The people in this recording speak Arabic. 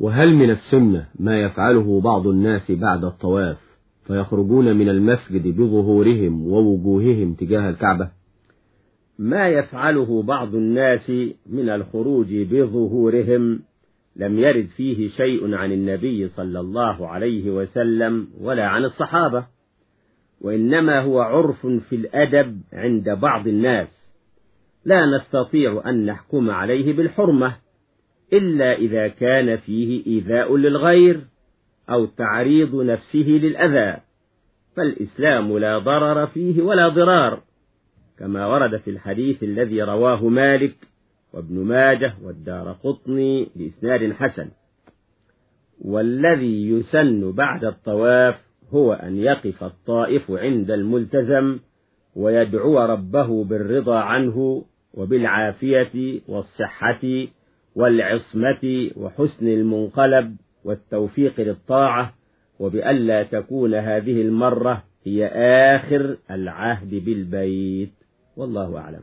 وهل من السنة ما يفعله بعض الناس بعد الطواف فيخرجون من المسجد بظهورهم ووجوههم تجاه الكعبة؟ ما يفعله بعض الناس من الخروج بظهورهم لم يرد فيه شيء عن النبي صلى الله عليه وسلم ولا عن الصحابة وإنما هو عرف في الأدب عند بعض الناس. لا نستطيع أن نحكم عليه بالحرمة. إلا إذا كان فيه إيذاء للغير أو تعريض نفسه للأذى فالإسلام لا ضرر فيه ولا ضرار كما ورد في الحديث الذي رواه مالك وابن ماجه والدار قطني بإسناد حسن. والذي يسن بعد الطواف هو أن يقف الطائف عند الملتزم ويدعو ربه بالرضا عنه وبالعافية والصحة والعصمة وحسن المنقلب والتوفيق للطاعة وبألا تكون هذه المرة هي آخر العهد بالبيت. والله أعلم.